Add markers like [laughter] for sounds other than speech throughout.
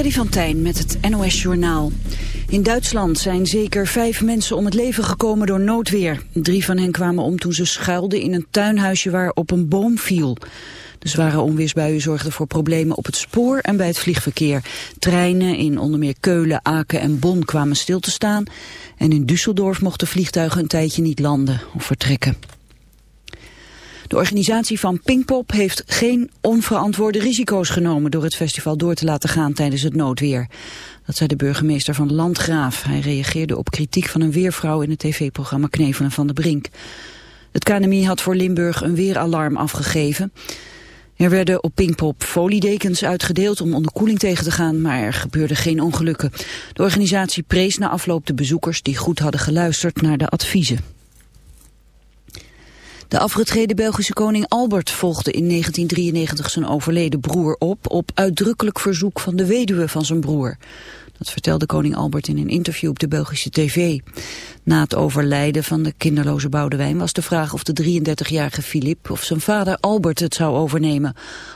Freddy van Tijn met het NOS Journaal. In Duitsland zijn zeker vijf mensen om het leven gekomen door noodweer. Drie van hen kwamen om toen ze schuilden in een tuinhuisje waar op een boom viel. De zware onweersbuien zorgden voor problemen op het spoor en bij het vliegverkeer. Treinen in onder meer Keulen, Aken en Bonn kwamen stil te staan. En in Düsseldorf mochten vliegtuigen een tijdje niet landen of vertrekken. De organisatie van Pinkpop heeft geen onverantwoorde risico's genomen door het festival door te laten gaan tijdens het noodweer. Dat zei de burgemeester van Landgraaf. Hij reageerde op kritiek van een weervrouw in het tv-programma Knevelen van de Brink. Het KNMI had voor Limburg een weeralarm afgegeven. Er werden op Pinkpop foliedekens uitgedeeld om onderkoeling tegen te gaan, maar er gebeurden geen ongelukken. De organisatie prees na afloop de bezoekers die goed hadden geluisterd naar de adviezen. De afgetreden Belgische koning Albert volgde in 1993 zijn overleden broer op, op uitdrukkelijk verzoek van de weduwe van zijn broer. Dat vertelde koning Albert in een interview op de Belgische tv. Na het overlijden van de kinderloze Boudewijn was de vraag of de 33-jarige Filip of zijn vader Albert het zou overnemen.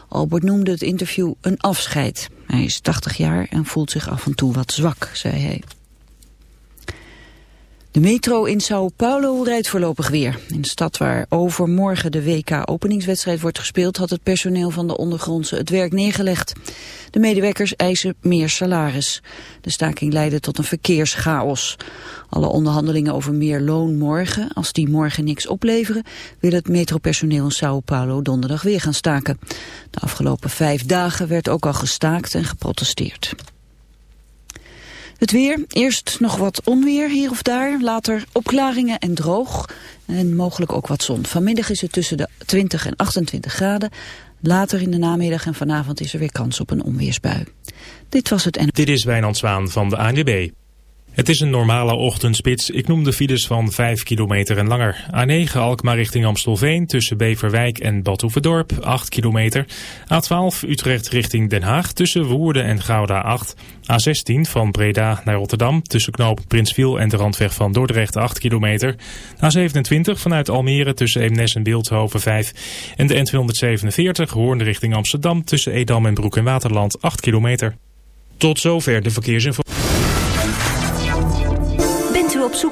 Albert noemde het interview een afscheid. Hij is 80 jaar en voelt zich af en toe wat zwak, zei hij. De metro in Sao Paulo rijdt voorlopig weer. In de stad waar overmorgen de WK-openingswedstrijd wordt gespeeld... had het personeel van de ondergrondse het werk neergelegd. De medewerkers eisen meer salaris. De staking leidde tot een verkeerschaos. Alle onderhandelingen over meer loon morgen, als die morgen niks opleveren... wil het metropersoneel in Sao Paulo donderdag weer gaan staken. De afgelopen vijf dagen werd ook al gestaakt en geprotesteerd. Het weer, eerst nog wat onweer hier of daar, later opklaringen en droog en mogelijk ook wat zon. Vanmiddag is het tussen de 20 en 28 graden. Later in de namiddag en vanavond is er weer kans op een onweersbui. Dit was het en... Dit is Wijnand Zwaan van de ANWB. Het is een normale ochtendspits. Ik noem de files van 5 kilometer en langer. A9 Alkmaar richting Amstelveen tussen Beverwijk en Badhoevedorp 8 kilometer. A12 Utrecht richting Den Haag tussen Woerden en Gouda 8. A16 van Breda naar Rotterdam tussen knoop Prinsviel en de randweg van Dordrecht 8 kilometer. A27 vanuit Almere tussen Eemnes en Beeldhoven 5. En de N247 Hoorn richting Amsterdam tussen Edam en Broek en Waterland 8 kilometer. Tot zover de verkeersinformatie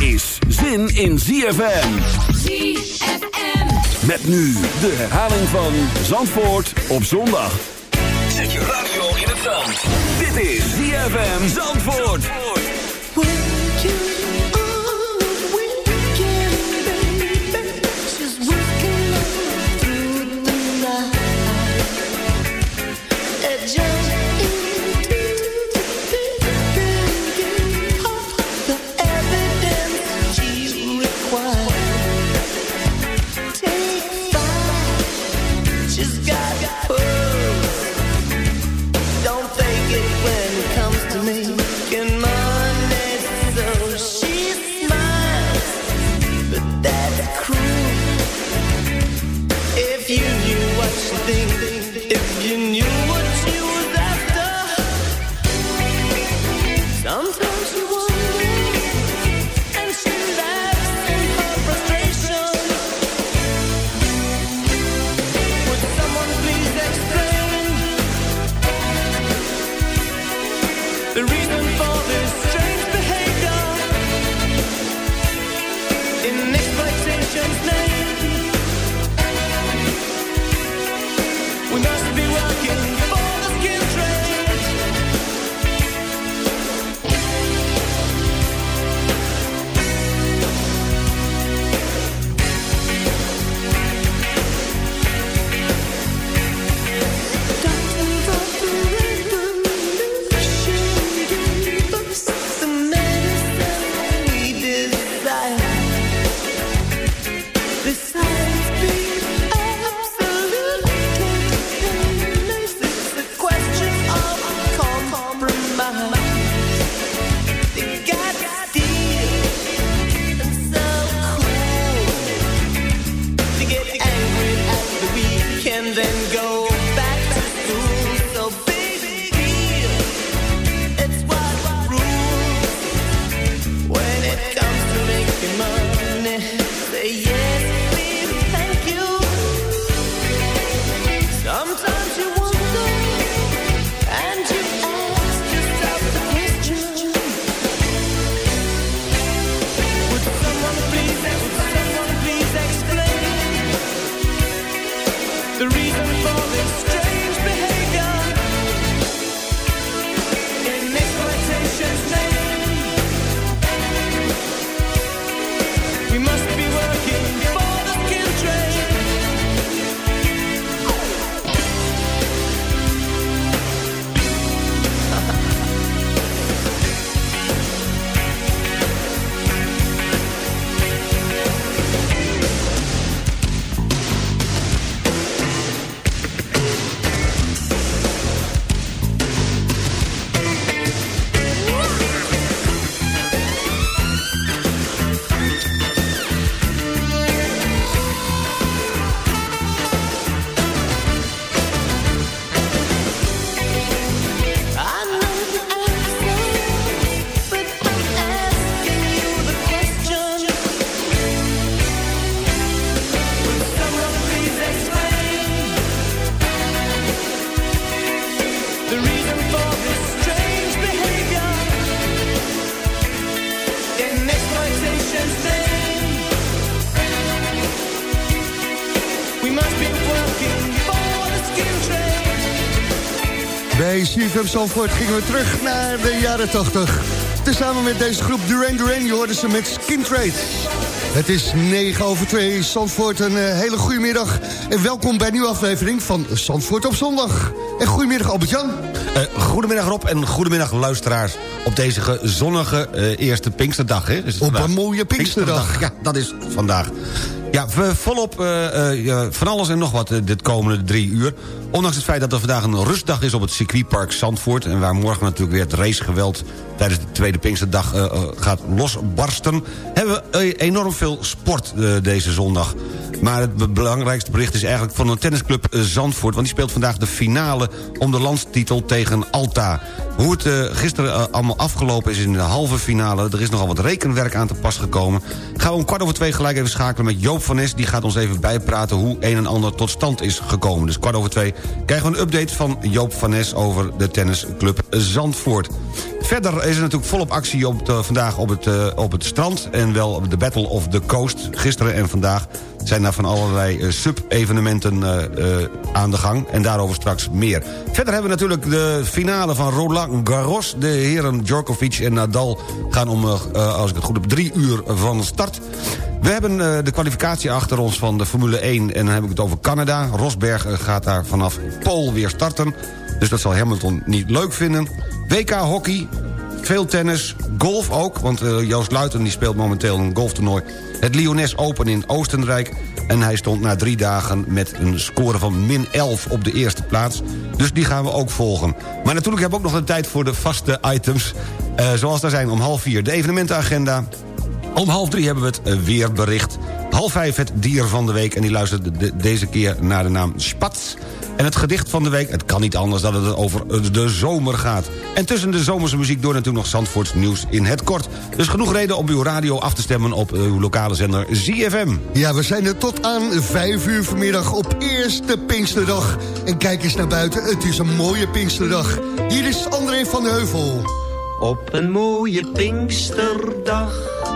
Is zin in ZFM. ZFM. Met nu de herhaling van Zandvoort op zondag. Zet je radio in het zand. Dit is ZFM Zandvoort. She's CFM Zandvoort gingen we terug naar de jaren 80. Tezamen met deze groep Duran Duran, je hoorde ze met Skin Trade. Het is 9 over 2, Zandvoort, een eh, hele goede middag. En welkom bij een nieuwe aflevering van Zandvoort op zondag. En goedemiddag Albert-Jan. Eh, goedemiddag Rob en goedemiddag luisteraars op deze ge- zonnige eh, eerste Pinksterdag. Hè? Is het Op vandaag? een mooie Pinksterdag. Ja, dat is vandaag. Ja, we volop eh, eh, van alles en nog wat eh, dit komende drie uur. Ondanks het feit dat er vandaag een rustdag is op het circuitpark Zandvoort... en waar morgen natuurlijk weer het racegeweld tijdens de tweede Pinksterdag gaat losbarsten... hebben we enorm veel sport deze zondag. Maar het be- belangrijkste bericht is eigenlijk van de tennisclub eh, Zandvoort... want die speelt vandaag de finale om de landstitel tegen Alta. Hoe het eh, gisteren eh, allemaal afgelopen is in de halve finale... er is nogal wat rekenwerk aan te pas gekomen. Gaan we om kwart over twee gelijk even schakelen met Joop van Nes. Die gaat ons even bijpraten hoe een en ander tot stand is gekomen. Dus kwart over twee krijgen we een update van Joop van Nes... over de tennisclub Zandvoort. Verder is er natuurlijk volop actie op vandaag op het, op het strand... en wel de Battle of the Coast. Gisteren en vandaag zijn daar van allerlei eh, sub-evenementen eh, eh, aan de gang. En daarover straks meer. Verder hebben we natuurlijk de finale van Roland Garros. De heren Djokovic en Nadal gaan om, als ik het goed heb, drie uur van start. We hebben de kwalificatie achter ons van de Formule 1... en dan heb ik het over Canada. Rosberg gaat daar vanaf Pool weer starten. Dus dat zal Hamilton niet leuk vinden. WK Hockey, veel tennis, golf ook, want eh, Joost Luiten die speelt momenteel een golftoernooi. Het Lyonnais Open in Oostenrijk. En hij stond na drie dagen met een score van min 11 op de eerste plaats. Dus die gaan we ook volgen. Maar natuurlijk hebben we ook nog de tijd voor de vaste items. Uh, zoals daar zijn om half vier de evenementenagenda... Om half drie hebben we het eh, weerbericht. Half vijf het dier van de week. En die luistert de, deze keer naar de naam Spats. En het gedicht van de week, het kan niet anders dan dat het over de zomer gaat. En tussen de zomerse muziek door natuurlijk nog Zandvoorts nieuws in het kort. Dus genoeg reden om uw radio af te stemmen op uw lokale zender ZFM. Ja, we zijn er tot aan vijf uur vanmiddag op eerste Pinksterdag. En kijk eens naar buiten, het is een mooie Pinksterdag. Hier is André van de Heuvel. Op een mooie Pinksterdag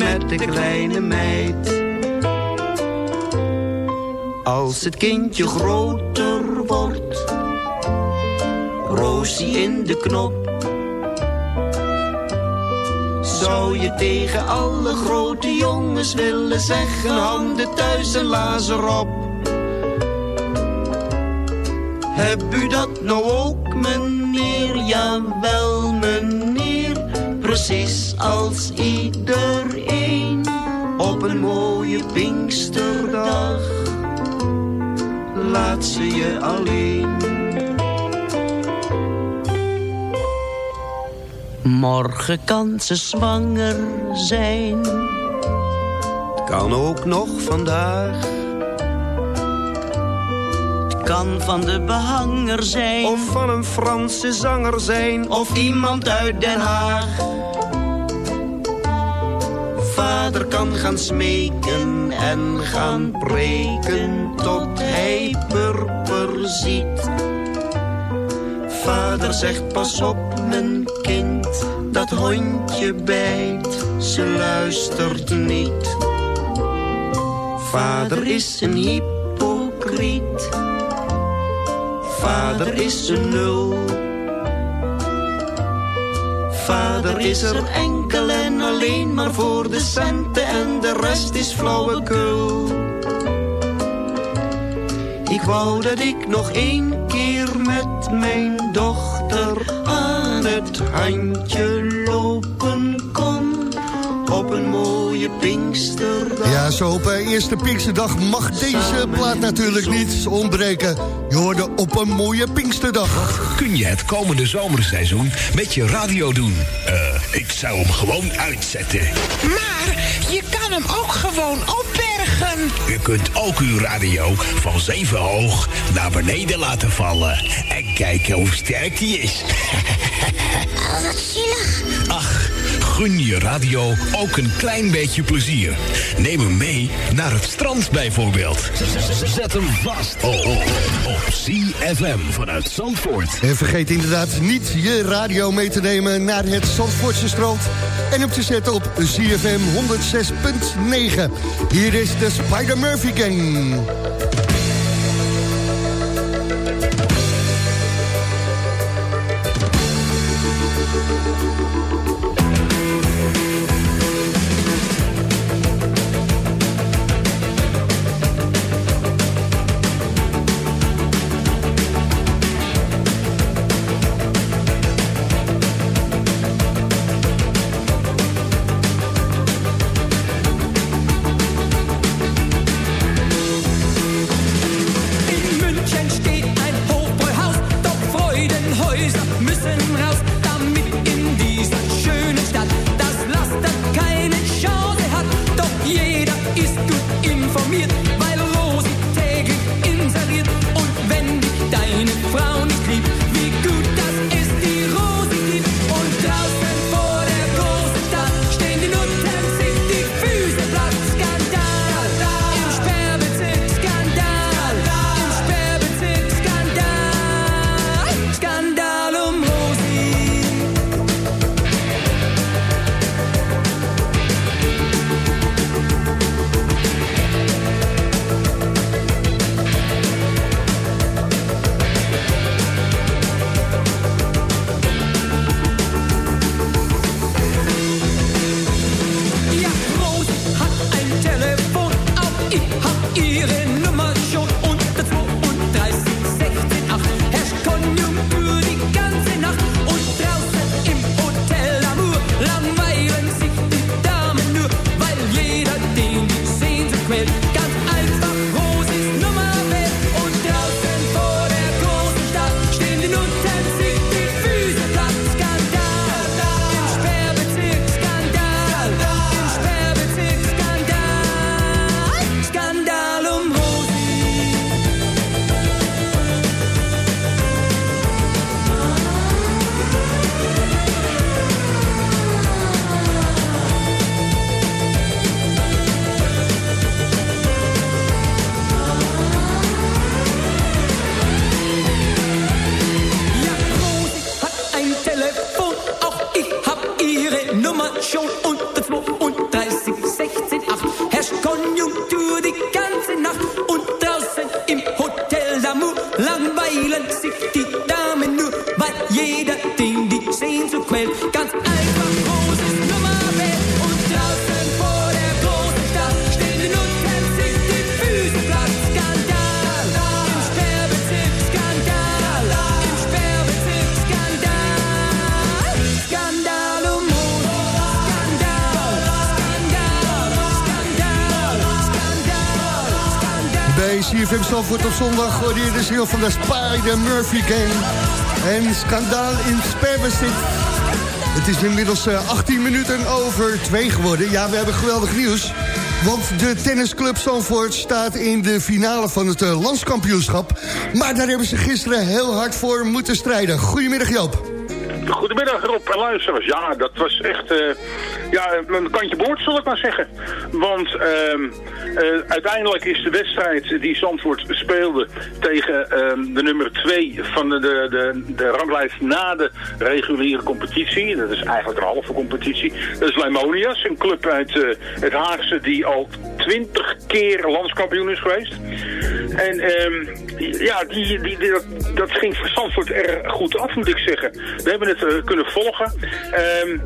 met de kleine meid. Als het kindje groter wordt, Roosie in de knop. Zou je tegen alle grote jongens willen zeggen, handen thuis en lazer op. Heb u dat nou ook, meneer? Precies als iedereen op een mooie Pinksterdag. Laat ze je alleen. Morgen kan ze zwanger zijn. Kan ook nog vandaag. Het kan van de behanger zijn. Of van een Franse zanger zijn. Of iemand uit Den Haag kan gaan smeken en gaan preken tot hij purper ziet. Vader zegt pas op mijn kind, dat hondje bijt, ze luistert niet. Vader is een hypocriet, vader is een nul. Vader is er enkel en alleen maar voor de centen en de rest is flauwekul. Ik wou dat ik nog één keer met mijn dochter aan het handje lopen kon. Op een mooie Pinksterdag. Ja, zo op uh, eerste Pinksterdag mag deze plaat natuurlijk niet ontbreken. Je hoorde op een mooie Pinksterdag. Kun je het komende zomerseizoen met je radio doen? Uh, ik zou hem gewoon uitzetten. Maar je kan hem ook gewoon opbergen. U kunt ook uw radio van zeven hoog naar beneden laten vallen. En kijken hoe sterk die is. Oh, wat zielig. Ach, gun je radio ook een klein beetje plezier. Neem hem mee naar het strand bijvoorbeeld. Zet hem vast op CFM vanuit Zandvoort. En vergeet inderdaad niet je radio mee te nemen naar het Zandvoortse strand. En op te zetten op CFM 106.9. Hier is de Spider-Murphy Gang. informiert, weil quält. Ganz einfach Rosis Nummer wählt und draußen vor der großen Stadt stehen die Nutten, sich die Füße platt. Skandal, im Sperrbezirk, Skandal, im Sperrbezirk, Skandal, Skandal um Skandal, Skandal, Skandal, Bij CFM Zandvoort op zondag hoorde je de ziel van de Spider Murphy Gang. En skandaal in Sperbesit. Het is inmiddels eh, 18 minuten over 2 geworden. Ja, we hebben geweldig nieuws. Want de tennisclub Zandvoort staat in de finale van het eh, landskampioenschap. Maar daar hebben ze gisteren heel hard voor moeten strijden. Goedemiddag Joop. Goedemiddag Rob en luisteraars. Ja, dat was echt eh, ja, een kantje boord zal ik maar zeggen. Want ehm, eh, uiteindelijk is de wedstrijd die Zandvoort speelde tegen ehm, de nummer 2 van de, de, de, ranglijst na de reguliere competitie. Dat is eigenlijk een halve competitie. Dat is Leimonias, een club uit eh, het Haagse die al 20 keer landskampioen is geweest. En ehm, ja, die, die, dat ging voor Zandvoort erg goed af, moet ik zeggen. We hebben het eh, kunnen volgen. Ehm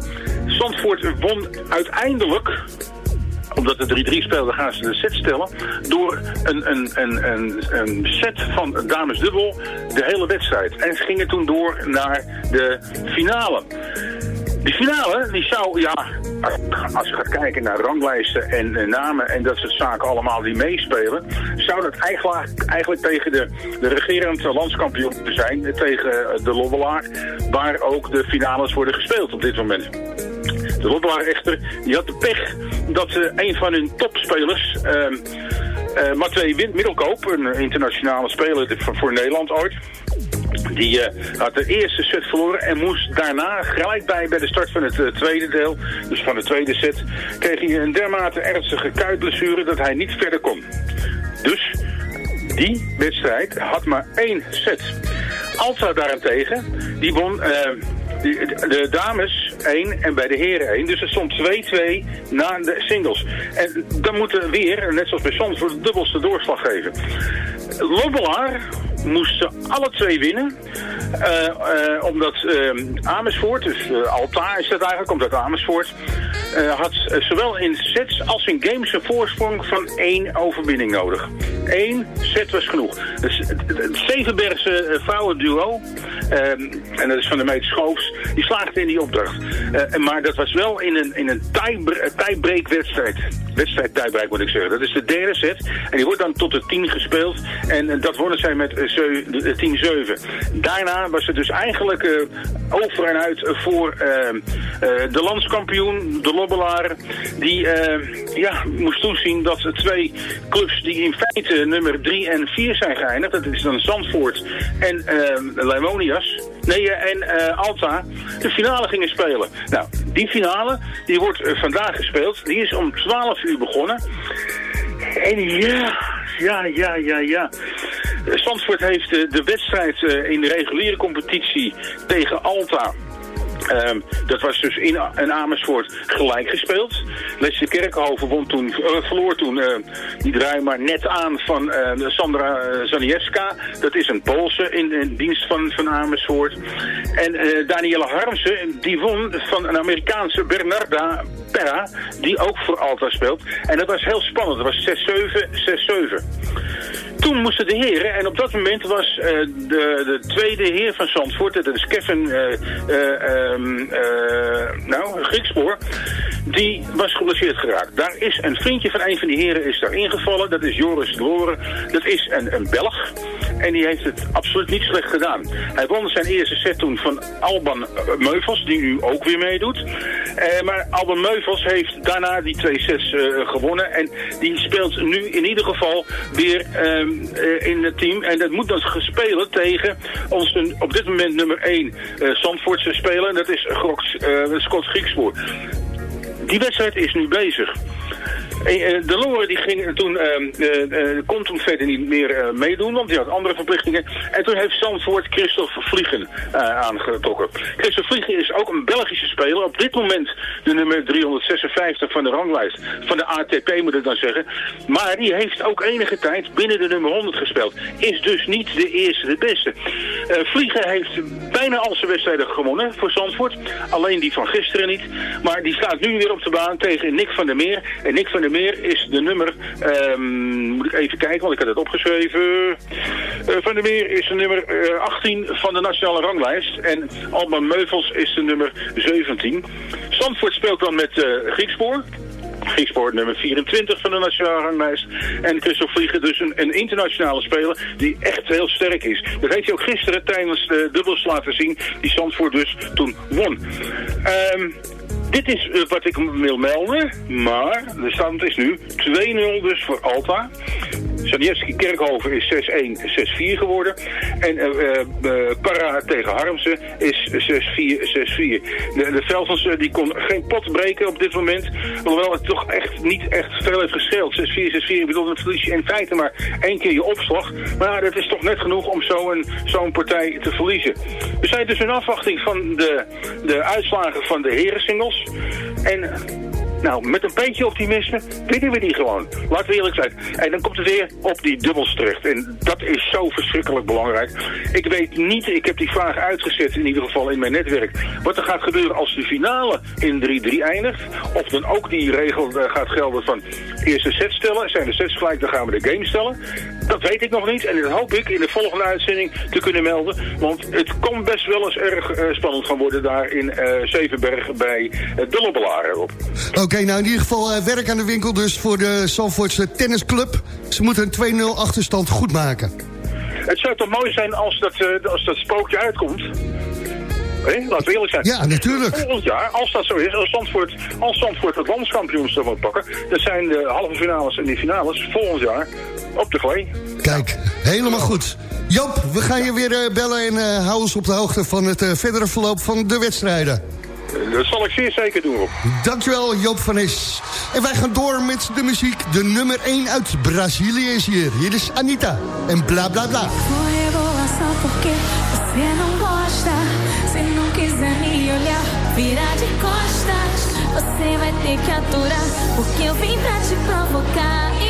Zandvoort won uiteindelijk omdat de 3-3 speelde, gaan ze de set stellen. Door een, een, een, een, een set van dames dubbel de hele wedstrijd. En ze gingen toen door naar de finale. Die finale, die zou, ja, als je gaat kijken naar ranglijsten en eh, namen en dat soort zaken allemaal die meespelen, zou dat eigenlijk, eigenlijk tegen de, de regerend landskampioen zijn, eh, tegen eh, de Lobbelaar, waar ook de finales worden gespeeld op dit moment. De Lobbelaar echter, die had de pech dat eh, een van hun topspelers, ehm eh Matwee Wind Middelkoop, een internationale speler voor Nederland ooit, die eh, had de eerste set verloren en moest daarna gelijk bij, bij de start van het eh, tweede deel, dus van de tweede set, kreeg hij een dermate ernstige kuitblessure dat hij niet verder kon. Dus die wedstrijd had maar één set. Alta daarentegen, die won eh, de, dames 1 en bij de heren 1. Dus het stond 2-2 na de singles. En dan moeten weer, net zoals bij voor de dubbelste doorslag geven. Lobbelaar moesten alle twee winnen. Eh, eh, omdat eh, Amersfoort, dus eh, Altaar is dat eigenlijk, komt uit Amersfoort, eh, had eh, zowel in sets als in games een voorsprong van één overwinning nodig. Eén set was genoeg. Dus het, het Zevenbergse eh, vrouwenduo, Ehm, en dat is van de meet Schoofs. Die slaagde in die opdracht. Eh, maar dat was wel in een, in een tie- tiebreak-wedstrijd. Wedstrijd tiebreak moet ik zeggen. Dat is de derde set. En die wordt dan tot de 10 gespeeld. En eh, dat wonnen zij met eh, zeu- de 10-7. Daarna was het dus eigenlijk eh, over en uit voor eh, eh, de landskampioen, de Die eh, ja, moest toezien dat twee clubs die in feite nummer 3 en 4 zijn geëindigd. Dat is dan Zandvoort en eh Lemonias. Nee, eh, en Alta de finale gingen spelen. Nou, die finale die wordt vandaag gespeeld. Die is om 12 uur begonnen. En ja, ja, ja, ja, ja. Zandvoort heeft de wedstrijd in de reguliere competitie tegen Alta... Ehm, dat was dus in, Amersfoort gelijk gespeeld. Leslie Kerkhoven won toen, eh, verloor toen eh, die draai maar net aan van eh, Sandra uh, Zaniewska. Dat is een Poolse in, in dienst van, van Amersfoort. En Danielle Harmsen, die won van een Amerikaanse Bernarda Perra, die ook voor Alta speelt. En dat was heel spannend. Dat was 6-7, 6-7. Toen moesten de heren, en op dat moment was eh, de, de tweede heer van Zandvoort, dat is Kevin, eh, eh, ehm, eh, nou, Griekspoor, die was geblesseerd geraakt. Daar is een vriendje van een van die heren is daar ingevallen, dat is Joris Loren, dat is een, een Belg. En die heeft het absoluut niet slecht gedaan. Hij won zijn eerste set toen van Alban eh, Meuvels, die nu ook weer meedoet. Eh, maar Alban Meuvels heeft daarna die twee sets eh, gewonnen. En die speelt nu in ieder geval weer ehm, eh, in het team. En dat moet dan spelen tegen onze op dit moment nummer 1 uh, Zandvoortse speler. En dat is Scott Griekspoor. Die wedstrijd is nu bezig. Eh, eh, De Loren die ging toen, eh, eh, kon toen verder niet meer meedoen, want die had andere verplichtingen. En toen heeft Zandvoort Christophe Vliegen aangetrokken. Christophe Vliegen is ook een Belgische speler. Op dit moment de nummer 356 van de ranglijst. Van de ATP moet ik dan zeggen. Maar die heeft ook enige tijd binnen de nummer 100 gespeeld. Is dus niet de eerste, de beste. Vliegen heeft bijna al zijn wedstrijden gewonnen voor Zandvoort. Alleen die van gisteren niet. Maar die staat nu weer op de baan tegen Nick van der Meer. En Nick van der Meer is de nummer... ehm, moet ik even kijken, want ik had het opgeschreven. Eh, van der Meer is de nummer eh, 18 van de nationale ranglijst. En Alban Meuvels is de nummer 17. Zandvoort speelt dan met eh Griekspoor. Griekspoor nummer 24 van de nationale ranglijst. En Christophe Vliegen dus een, een internationale speler die echt heel sterk is. Dat heeft hij ook gisteren tijdens de dubbels laten zien. Die Zandvoort dus toen won. Ehm, dit is eh, wat ik wil melden. Maar de stand is nu 2-0 dus voor Alta. Sanjewski Kerkhoven is 6-1, 6-4 geworden. En eh, eh, Para tegen Harmsen is 6-4, 6-4. De, de eh, die kon geen pot breken op dit moment. Hoewel het toch echt niet echt veel heeft gescheeld. 6-4, 6-4. Ik bedoel, dan verlies je in feite maar één keer je opslag. Maar dat is toch net genoeg om zo'n zo'n partij te verliezen. We zijn dus in afwachting van de, de uitslagen van de herensingles. En nou, met een beetje optimisme winnen we die gewoon. Laten we eerlijk zijn. En dan komt het weer op die dubbels terecht. En dat is zo verschrikkelijk belangrijk. Ik weet niet, ik heb die vraag uitgezet in ieder geval in mijn netwerk. Wat er gaat gebeuren als de finale in 3-3 eindigt. Of dan ook die regel eh, gaat gelden van eerste set stellen. Zijn de sets gelijk, dan gaan we de game stellen. Dat weet ik nog niet. En dat hoop ik in de volgende uitzending te kunnen melden. Want het kan best wel eens erg eh, spannend gaan worden daar in eh Zevenberg bij uh, de Lobbelaar erop. Oké, nou in ieder geval eh, werk aan de winkel dus voor de Zandvoortse Tennisclub. Ze moeten een 2-0 achterstand goed maken. Het zou toch mooi zijn als dat, als dat spookje uitkomt. Hé, laten we eerlijk zijn. Ja, natuurlijk. Volgend jaar, als dat zo is, als Zandvoort, als Zandvoort het landskampioenschap moet pakken... dan zijn de halve finales en die finales volgend jaar op de glee. Kijk, helemaal goed. Joop, we gaan je weer eh, bellen en eh, hou ons op de hoogte van het eh, verdere verloop van de wedstrijden. Dat zal ik zeer zeker doen, Rob. Dankjewel, Joop van Is. En wij gaan door met de muziek. De nummer 1 uit Brazilië is hier. Hier is Anita. En bla bla bla. Quiser me olhar, vira de costas. Você vai ter que aturar, porque eu vim pra te provocar.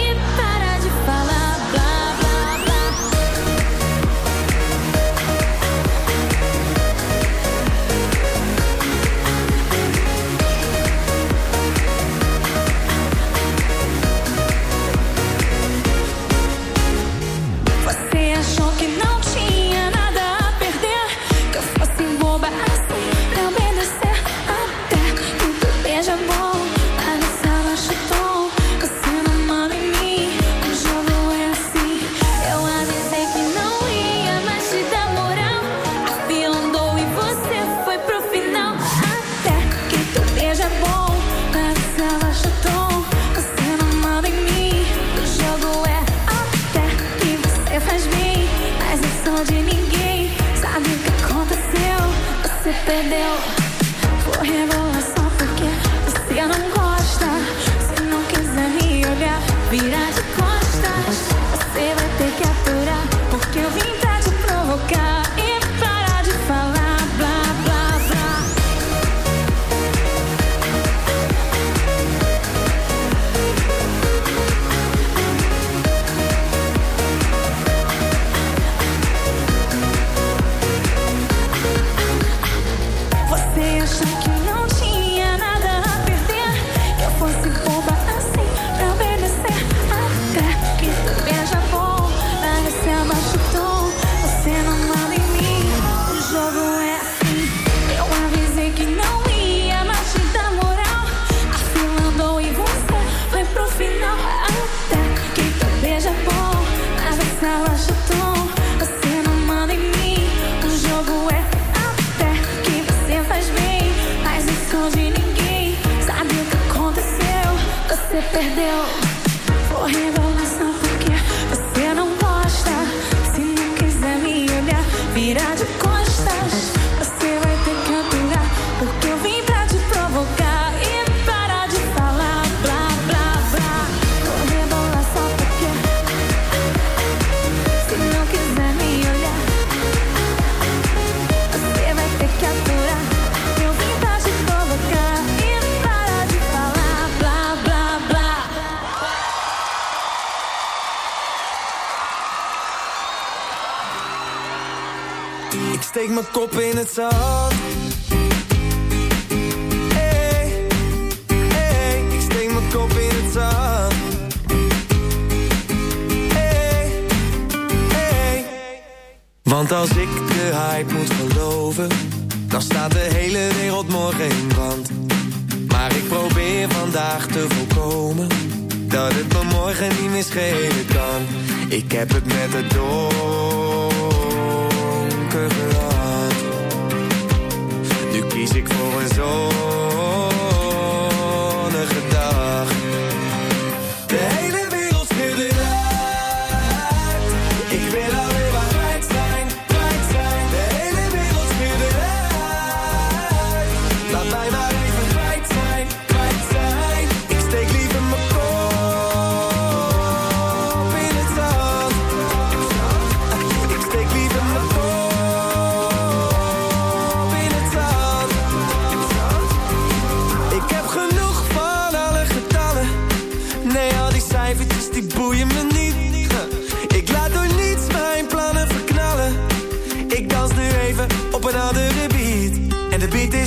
Be it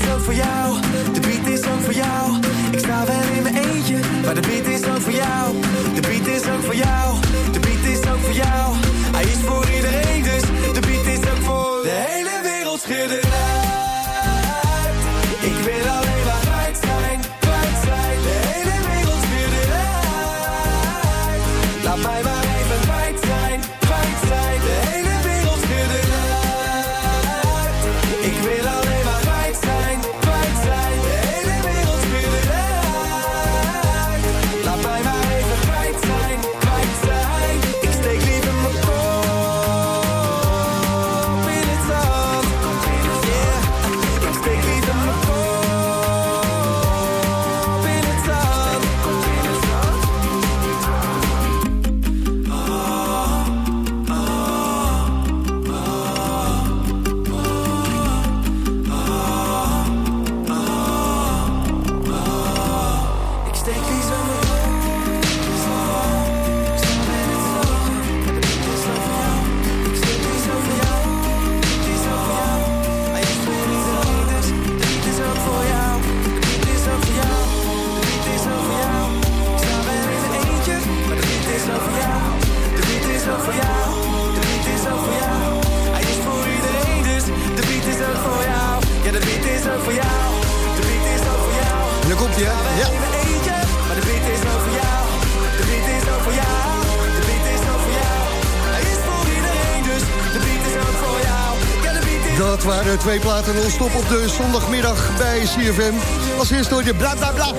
waren eh, twee platen non-stop op de zondagmiddag bij CFM. Als eerste door je bla bla bla.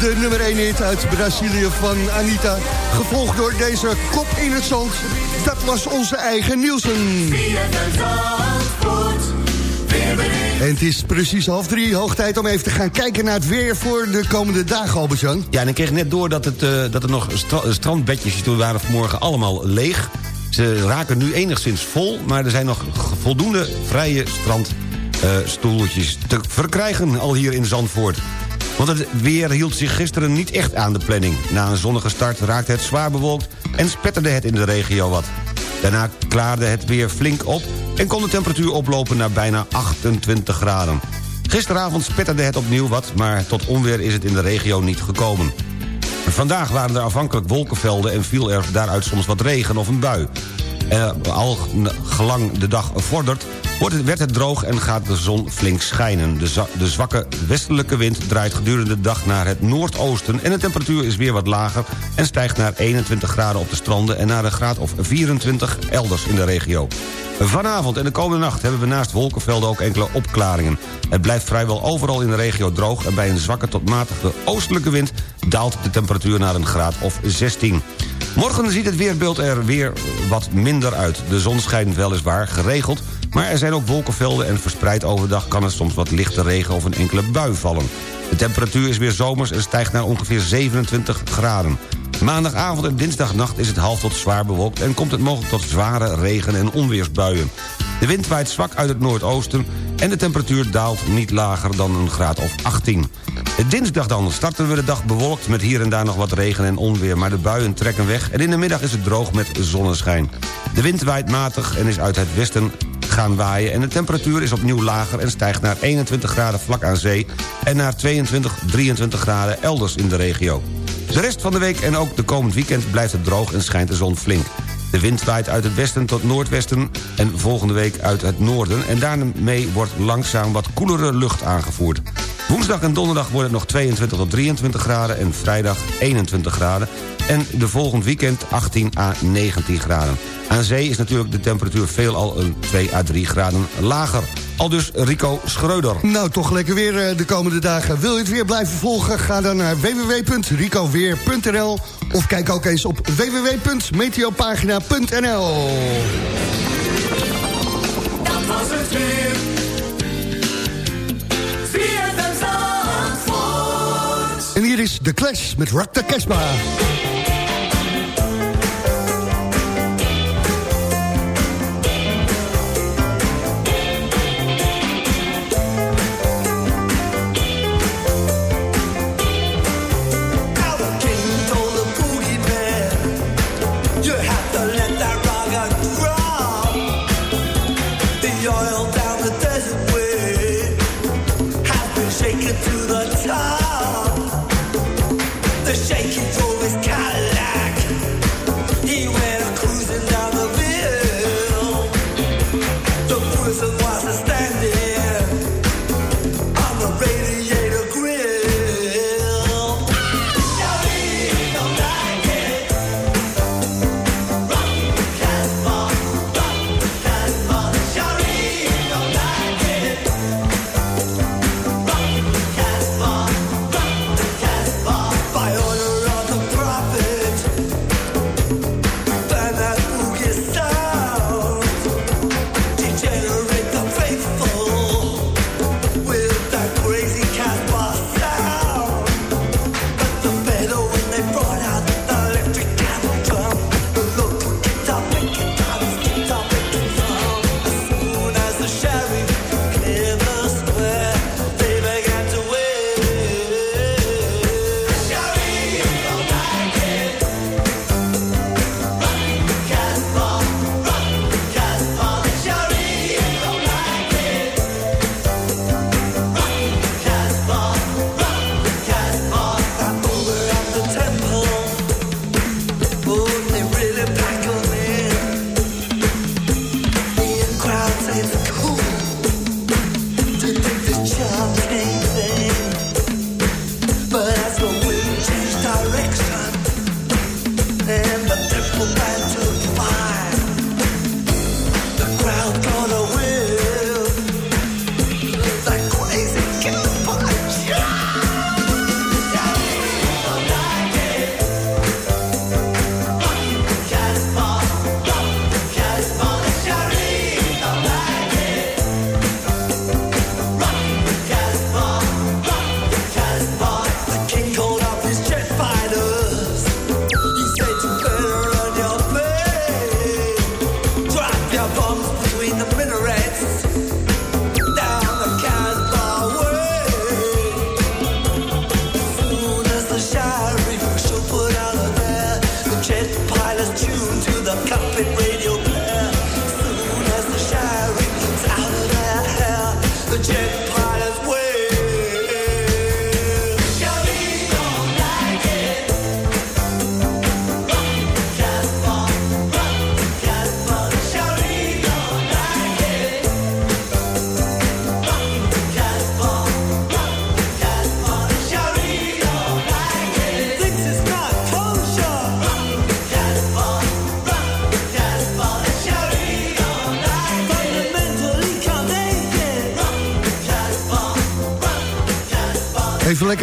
De nummer 1 hit uit Brazilië van Anita. Gevolgd door deze kop in het zand. Dat was onze eigen Nielsen. En het is precies half drie, hoog tijd om even te gaan kijken naar het weer voor de komende dagen, albert -Jan. Ja, en ik kreeg net door dat, het, eh, dat er nog strandbedjes toen waren vanmorgen allemaal leeg. Ze raken nu enigszins vol, maar er zijn nog voldoende vrije strandstoeltjes te verkrijgen al hier in Zandvoort. Want het weer hield zich gisteren niet echt aan de planning. Na een zonnige start raakte het zwaar bewolkt en spetterde het in de regio wat. Daarna klaarde het weer flink op en kon de temperatuur oplopen naar bijna 28 graden. Gisteravond spetterde het opnieuw wat, maar tot onweer is het in de regio niet gekomen. Vandaag waren er afhankelijk wolkenvelden en viel er daaruit soms wat regen of een bui. Eh, al gelang de dag vordert, wordt het, werd het droog en gaat de zon flink schijnen. De, de zwakke westelijke wind draait gedurende de dag naar het noordoosten... en de temperatuur is weer wat lager en stijgt naar 21 graden op de stranden... en naar een graad of 24 elders in de regio. Vanavond en de komende nacht hebben we naast wolkenvelden ook enkele opklaringen. Het blijft vrijwel overal in de regio droog... en bij een zwakke tot matige oostelijke wind daalt de temperatuur naar een graad of 16. Morgen ziet het weerbeeld er weer wat minder uit. De zon schijnt weliswaar geregeld... maar er zijn ook wolkenvelden en verspreid overdag... kan er soms wat lichte regen of een enkele bui vallen. De temperatuur is weer zomers en stijgt naar ongeveer 27 graden. Maandagavond en dinsdagnacht is het half tot zwaar bewolkt... en komt het mogelijk tot zware regen- en onweersbuien. De wind waait zwak uit het noordoosten... en de temperatuur daalt niet lager dan een graad of 18. Dinsdag dan starten we de dag bewolkt met hier en daar nog wat regen en onweer... maar de buien trekken weg en in de middag is het droog met zonneschijn. De wind waait matig en is uit het westen gaan waaien... en de temperatuur is opnieuw lager en stijgt naar 21 graden vlak aan zee... en naar 22, 23 graden elders in de regio. De rest van de week en ook de komend weekend blijft het droog en schijnt de zon flink. De wind waait uit het westen tot noordwesten en volgende week uit het noorden... en daarmee wordt langzaam wat koelere lucht aangevoerd. Woensdag en donderdag wordt het nog 22 tot 23 graden... en vrijdag 21 graden. En de volgend weekend 18 à 19 graden. Aan zee is natuurlijk de temperatuur veelal een 2 à 3 graden lager. Al dus Rico Schreuder. Nou, toch lekker weer eh, de komende dagen. Wil je het weer blijven volgen? Ga dan naar www.ricoweer.nl of kijk ook eens op www.meteopagina.nl Dat was het weer. The Clash met Rock the.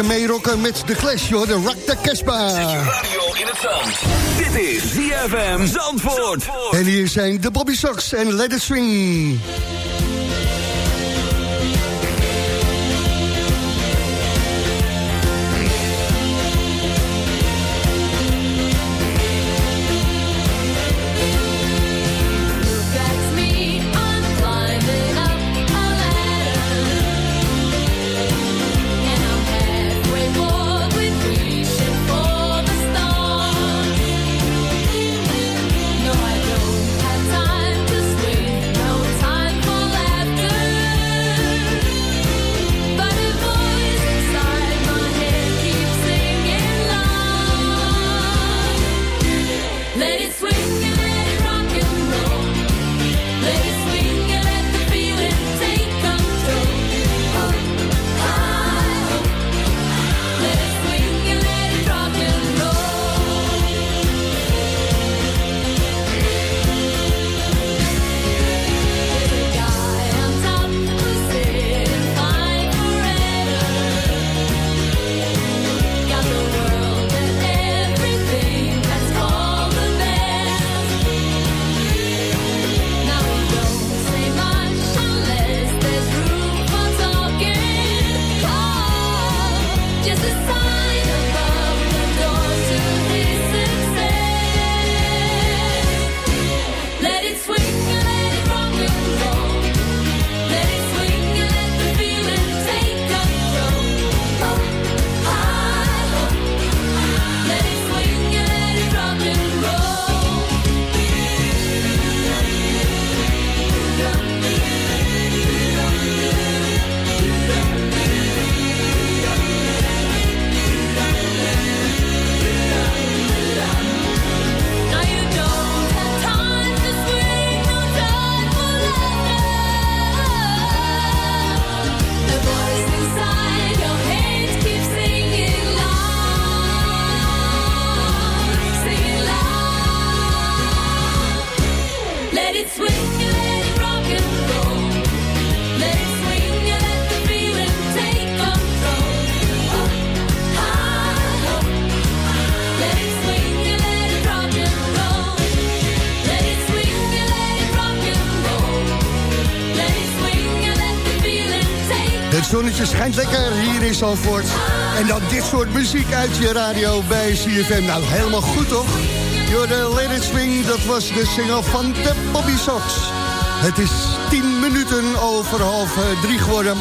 Lekker meerokken met de Clash, joh. De Rock the Casbah. Radio in het zand. Dit is ZFM Zandvoort. En hier zijn de Bobby Sox en Let It Swing. Zandvoort. En dan dit soort muziek uit je radio bij CFM. Nou, helemaal goed toch? Door de Let It Swing, dat was de single van de Bobby Sox. Het is 10 minuten over half eh, drie geworden.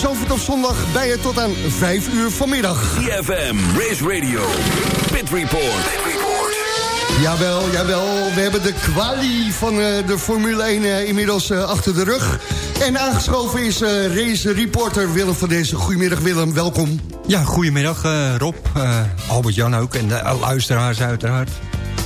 Zandvoort op zondag bij je tot aan 5 uur vanmiddag. ZFM Race Radio. Pit Report. Jawel, jawel. We hebben de kwalie van eh, de Formule 1 eh, inmiddels achter de rug. En aangeschoven is eh, race reporter Willem van deze. Goedemiddag Willem, welkom. Ja, goedemiddag eh, Rob, eh, Albert-Jan ook en de luisteraars uiteraard.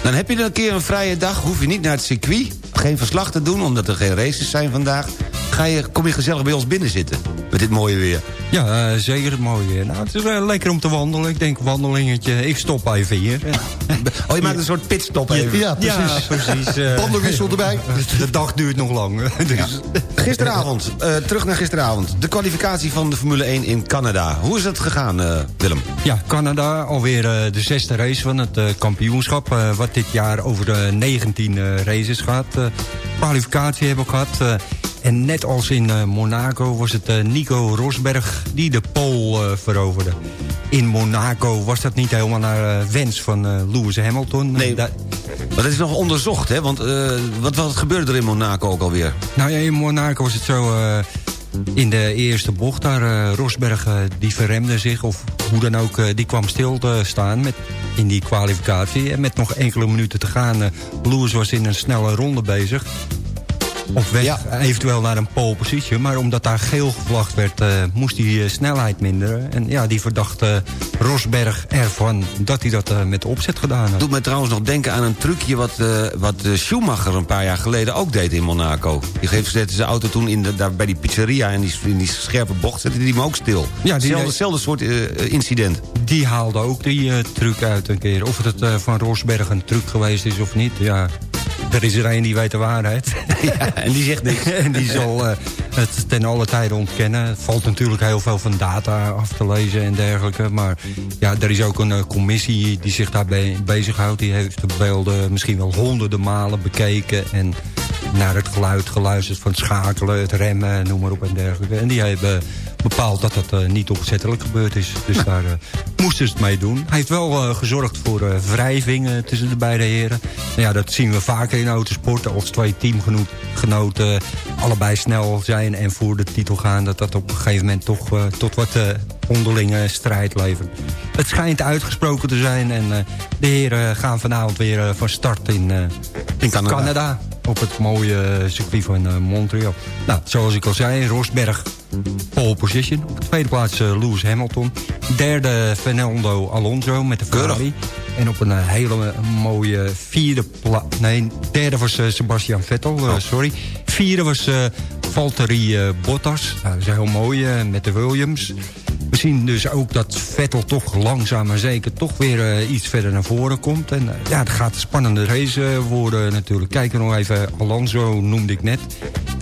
Dan heb je dan een keer een vrije dag, hoef je niet naar het circuit... geen verslag te doen, omdat er geen races zijn vandaag... Ga je, kom je gezellig bij ons binnen zitten, met dit mooie weer. Ja, eh, zeker het mooie weer. Nou, het is wel lekker om te wandelen. Ik denk wandelingetje, ik stop even hier. [laughs] Oh, je maakt een soort pitstop even. Ja, precies. Ja, precies. eh. Bandenwissel erbij. [laughs] De dag duurt nog lang. [laughs] Dus. Gisteravond, eh, terug naar gisteravond. De kwalificatie van de Formule 1 in Canada. Hoe is het gegaan, eh, Willem? Ja, Canada, alweer eh, de zesde race van het eh, kampioenschap. eh, wat dit jaar over de 19 eh, races gaat. Eh, kwalificatie hebben we gehad. En net als in eh, Monaco was het eh, Nico Rosberg die de pole eh, veroverde. In Monaco was dat niet helemaal naar wens van Lewis Hamilton. Nee, Da- maar dat is nog onderzocht, hè? Want wat, wat gebeurde er in Monaco ook alweer? Nou ja, in Monaco was het zo... in de eerste bocht daar, Rosberg, die verremde zich... of hoe dan ook, die kwam stil te staan met, in die kwalificatie. En met nog enkele minuten te gaan, Lewis was in een snelle ronde bezig. Op weg eventueel naar een pole position. Maar omdat daar geel gevlacht werd, eh, moest hij eh, snelheid minderen. En ja, die verdacht eh, Rosberg ervan dat hij dat met opzet gedaan had. Doet mij trouwens nog denken aan een trucje... wat, wat Schumacher een paar jaar geleden ook deed in Monaco. Die geeft zette zijn auto toen in de, daar bij die pizzeria... en die, in die scherpe bocht zette hij hem ook stil. Ja, die- Hetzelfde, soort incident. Die haalde ook die truc uit een keer. Of het van Rosberg een truc geweest is of niet, ja... Er is er een die weet de waarheid. [laughs] Ja, en die zegt niks. en die zal eh, het ten alle tijde ontkennen. Het valt natuurlijk heel veel van data af te lezen en dergelijke. Maar ja, er is ook een eh, commissie die zich daarbij bezighoudt. Die heeft de beelden misschien wel honderden malen bekeken. En naar het geluid geluisterd van het schakelen, het remmen, noem maar op en dergelijke. En die hebben bepaald dat dat eh, niet opzettelijk gebeurd is. Dus daar eh, moesten ze het mee doen. Hij heeft wel eh, gezorgd voor wrijving tussen de beide heren. Nou ja, dat zien we vaker in autosport. Als twee teamgenoten allebei snel zijn en voor de titel gaan... dat dat op een gegeven moment toch tot wat onderlinge strijd levert. Het schijnt uitgesproken te zijn en de heren gaan vanavond weer van start in, In Canada. Canada. Op het mooie circuit van Montreal. Nou, zoals ik al zei, Rosberg pole position. Op de tweede plaats eh, Lewis Hamilton. Derde Fernando Alonso met de Ferrari. En op een eh, hele mooie vierde plaats... Nee, derde was eh, Sebastian Vettel, eh, sorry. Vierde was eh Valtteri eh, Bottas. Nou, dat is heel mooi eh, met de Williams. We zien dus ook dat Vettel toch langzaam maar zeker... toch weer iets verder naar voren komt. En ja, het gaat een spannende race worden natuurlijk. Kijken nog even, Alonso noemde ik net.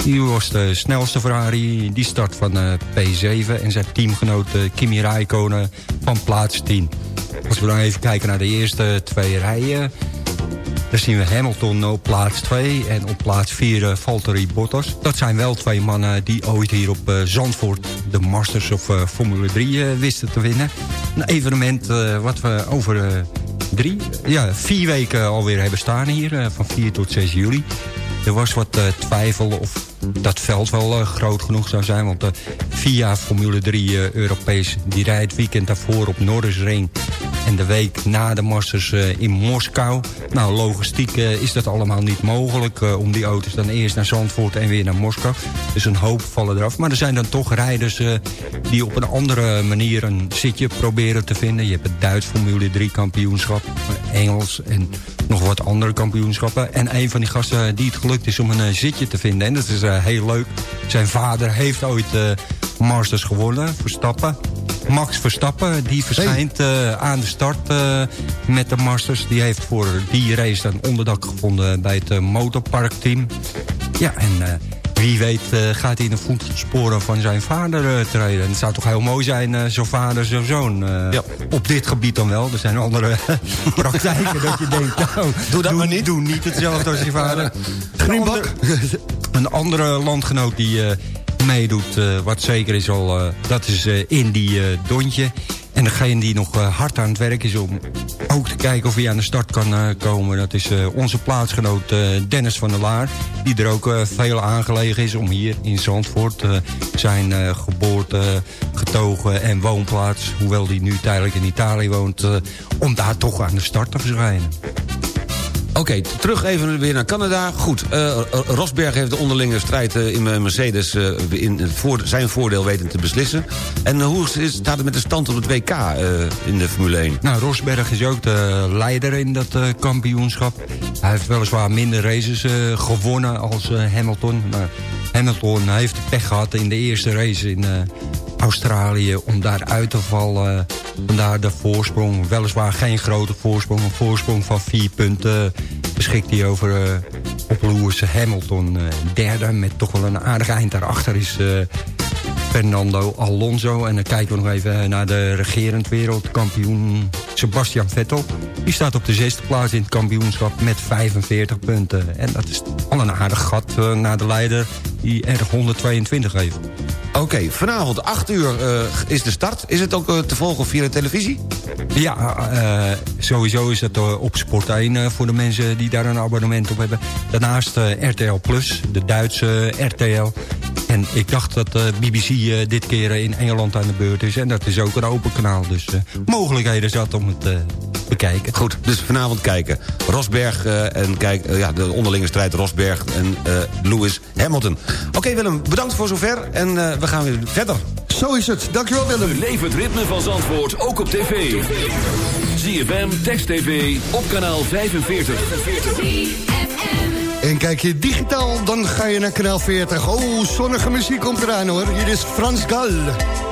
Die was de snelste Ferrari. Die start van eh, P7. En zijn teamgenoot Kimi Räikkönen van plaats 10. Als we dan even kijken naar de eerste twee rijen... Dan zien we Hamilton op plaats 2 en op plaats 4 uh, Valtteri Bottas. Dat zijn wel twee mannen die ooit hier op uh, Zandvoort de Masters of uh, Formule 3 uh, wisten te winnen. Een evenement wat we over drie, ja, vier weken alweer hebben staan hier, van 4 tot 6 juli. Er was wat twijfel of dat veld wel uh, groot genoeg zou zijn. Want uh, via Formule 3 uh, Europees, die rijdt weekend daarvoor op Norrisring. En de week na de Masters in Moskou. Nou, logistiek is dat allemaal niet mogelijk. om die auto's dan eerst naar Zandvoort en weer naar Moskou. Dus een hoop vallen eraf. Maar er zijn dan toch rijders die op een andere manier een zitje proberen te vinden. Je hebt het Duits Formule 3 kampioenschap. Engels en nog wat andere kampioenschappen. En een van die gasten die het gelukt is om een zitje te vinden. En dat is heel leuk. Zijn vader heeft ooit uh, Masters gewonnen, Verstappen. Max Verstappen, die verschijnt uh, aan de start met de Masters. Die heeft voor die race een onderdak gevonden bij het motorparkteam. Ja, en wie weet gaat hij in de voetsporen van zijn vader treden. En het zou toch heel mooi zijn, zo'n vader, zo'n zoon. Ja. Op dit gebied dan wel. Er zijn andere [laughs] praktijken dat je denkt, nou, doe dat doe, maar niet. Doe niet hetzelfde als je [laughs] vader. Greenbak. [laughs] Een andere landgenoot die uh, meedoet, uh, wat zeker is al, uh, dat is Indy Dontje. En degene die nog hard aan het werk is om ook te kijken of hij aan de start kan komen... dat is onze plaatsgenoot Dennis van der Laar. Die er ook veel aangelegen is om hier in Zandvoort... zijn geboorte, getogen en woonplaats... hoewel hij nu tijdelijk in Italië woont... om daar toch aan de start te verschijnen. Oké, terug even weer naar Canada. Goed, uh, Rosberg heeft de onderlinge strijd uh, in Mercedes uh, in voor, zijn voordeel weten te beslissen. En hoe staat het met de stand op het WK in de Formule 1? Nou, Rosberg is ook de leider in dat kampioenschap. Hij heeft weliswaar minder races gewonnen als Hamilton. Maar Hamilton heeft pech gehad in de eerste race in Australië om daar uit te vallen. Vandaar de voorsprong. Weliswaar geen grote voorsprong. Een voorsprong van vier punten beschikt hij over uh, Lewis Hamilton. Uh, derde met toch wel een aardig eind daarachter is uh, Fernando Alonso. En dan kijken we nog even naar de regerend wereldkampioen Sebastian Vettel. Die staat op de zesde plaats in het kampioenschap met 45 punten. En dat is al een aardig gat naar de leider die er 122 heeft. Oké, vanavond 8 uur eh, is de start. Is het ook eh, te volgen via de televisie? Ja, eh, sowieso is het op Sport 1 eh, voor de mensen die daar een abonnement op hebben. Daarnaast RTL Plus, de Duitse RTL. En ik dacht dat BBC dit keer in Engeland aan de beurt is. En dat is ook een open kanaal. Dus mogelijkheden zat om het bekijken. Goed, dus vanavond kijken. Rosberg eh, en kijk, eh, ja, de onderlinge strijd Rosberg en eh, Lewis Hamilton. Oké Willem, bedankt voor zover en eh, we gaan weer verder. Zo is het. Dankjewel Willem. Beleef het ritme van Zandvoort ook op tv. ZFM, Text TV, op kanaal 45. En kijk je digitaal, dan ga je naar kanaal 40. Oh, zonnige muziek komt eraan hoor. Hier is Frans Gal.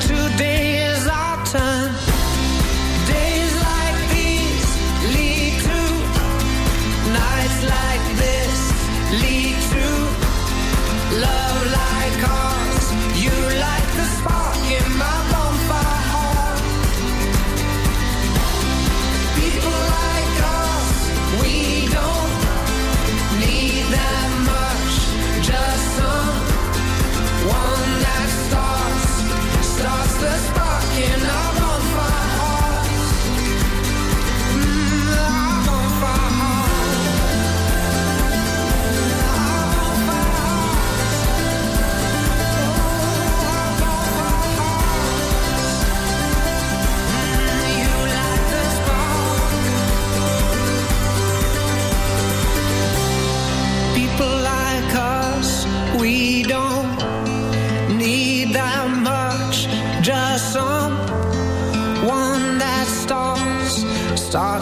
today is our turn.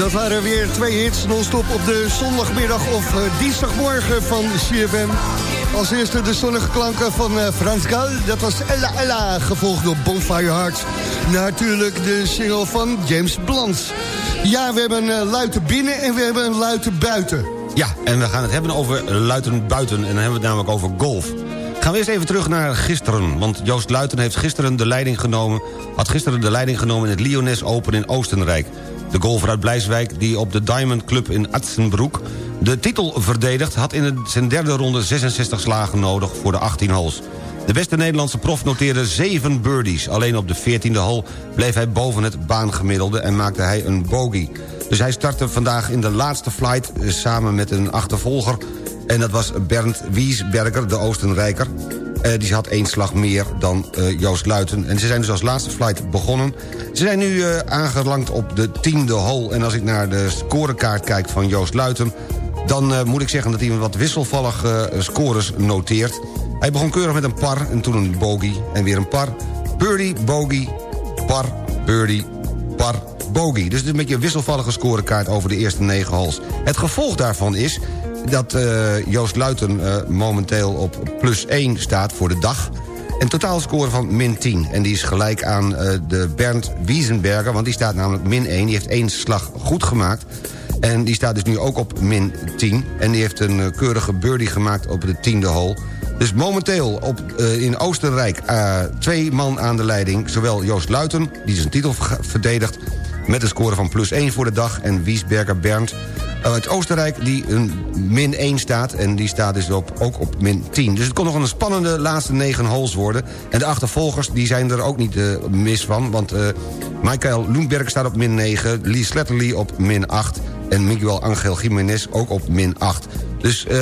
dat waren weer twee hits non-stop op de zondagmiddag of eh, dinsdagmorgen van CFM. Als eerste de zonnige klanken van eh, Frans Gal. Dat was Ella Ella, gevolgd door Bonfire Heart. Natuurlijk de single van James Blunt. Ja, we hebben een uh, luiten binnen en we hebben een luiten buiten. Ja, en we gaan het hebben over luiten buiten. En dan hebben we het namelijk over golf. Gaan we eerst even terug naar gisteren. Want Joost Luiten heeft gisteren de leiding genomen... had gisteren de leiding genomen in het Lyoness Open in Oostenrijk. De golfer uit Blijswijk, die op de Diamond Club in Atzenbroek... de titel verdedigt, had in zijn derde ronde 66 slagen nodig voor de 18 holes. De beste Nederlandse prof noteerde 7 birdies. Alleen op de 14e hole bleef hij boven het baangemiddelde... en maakte hij een bogey. Dus hij startte vandaag in de laatste flight... eh, samen met een achtervolger en dat was Bernd Wiesberger, de Oostenrijker. Eh, die had één slag meer dan eh, Joost Luiten. En ze zijn dus als laatste flight begonnen. Ze zijn nu aangelangt op de tiende hole. En als ik naar de scorekaart kijk van Joost Luiten... dan moet ik zeggen dat hij wat wisselvallige scores noteert. Hij begon keurig met een par en toen een bogey en weer een par. Birdie, bogey, par, birdie, par, bogey. Dus het is een beetje een wisselvallige scorekaart over de eerste negen holes. Het gevolg daarvan is dat eh, Joost Luiten eh, momenteel op plus 1 staat voor de dag. Een totaalscore van min 10. En die is gelijk aan eh, de Bernd Wiesenberger, want die staat namelijk min 1. Die heeft één slag goed gemaakt. En die staat dus nu ook op min 10. En die heeft een keurige birdie gemaakt op de tiende hole. Dus momenteel op, in Oostenrijk twee man aan de leiding. Zowel Joost Luiten, die zijn titel ver- verdedigt... met een score van plus 1 voor de dag. En Wiesberger Bernd uit Oostenrijk die een min 1 staat. En die staat dus op, ook op min 10. Dus het kon nog een spannende laatste negen holes worden. En de achtervolgers die zijn er ook niet eh, mis van. Want eh Michael Lundberg staat op min 9. Lee Sletterly op min 8. En Miguel Angel Jiménez ook op min 8. Dus eh,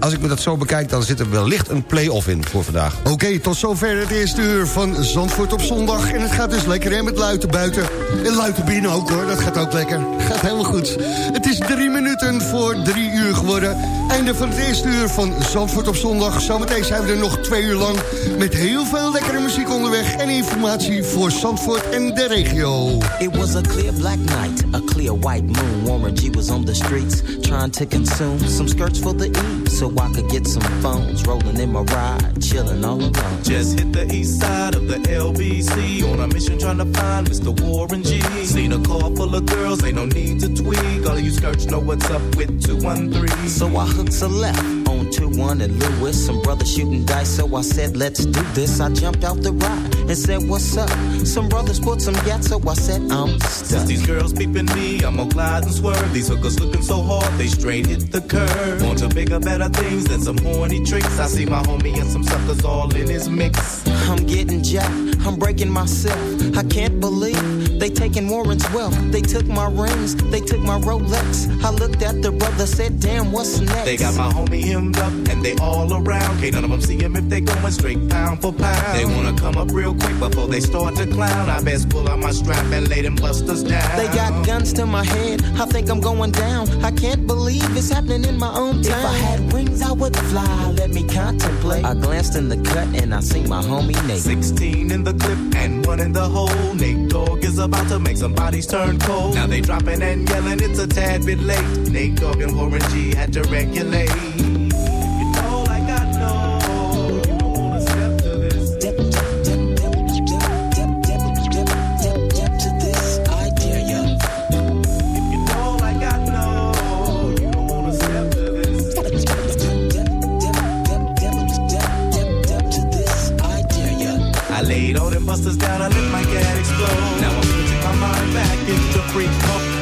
als ik me dat zo bekijk, dan zit er wellicht een play-off in voor vandaag. Oké, tot zover het eerste uur van Zandvoort op zondag. En het gaat dus lekker hè, met luiten buiten. En luiten binnen ook hoor, dat gaat ook lekker. Gaat helemaal goed. Het is drie minuten voor drie uur geworden. Einde van het eerste uur van Zandvoort op zondag. Zometeen zijn we er nog twee uur lang... met heel veel lekkere muziek onderweg... en informatie voor Zandvoort en de regio. It was a clear black night, a clear white moon. Warren G was on the streets trying to consume some skirts for the E, so I could get some phones. Rolling in my ride, chilling all alone. Just hit the east side of the LBC on a mission trying to find Mr. Warren G. Seen a car full of girls, ain't no need to tweak. All of you skirts know what's up with 213. So I hooked a left on 2-1 and Lewis. Some brothers shooting dice, so I said, let's do this. I jumped out the ride and said, what's up? Some brothers put some gas, so I said, I'm stuck. Since these girls peeping me, I'm gonna glide and swerve. These hookers looking so hard, they straight hit the curve. Want to bigger, better things than some horny tricks. I see my homie and some suckers all in his mix. I'm getting jacked, I'm breaking myself. I can't believe they taking Warren's wealth. They took my rings, they took my Rolex. I looked at the brother, said, damn, what's next? They got my homie hemmed up and they all around. Can't none of them see him if they going straight pound for pound. They wanna come up real quick before they start to clown. I best pull out my strap and lay them busters down. They got guns to my head, I think I'm going down. I can't believe it's happening in my own town. If I had wings, I would fly, let me contemplate. I glanced in the cut and I seen my homie Nate. 16 in the clip and one in the hole. Nate Dogg is about to make some bodies turn cold. Now they dropping and yelling, it's a tad bit late. Nate Dogg and Warren G had to regulate. Laid all them busters down, I let my cat explode. Now I'm switching my mind back into freak mode.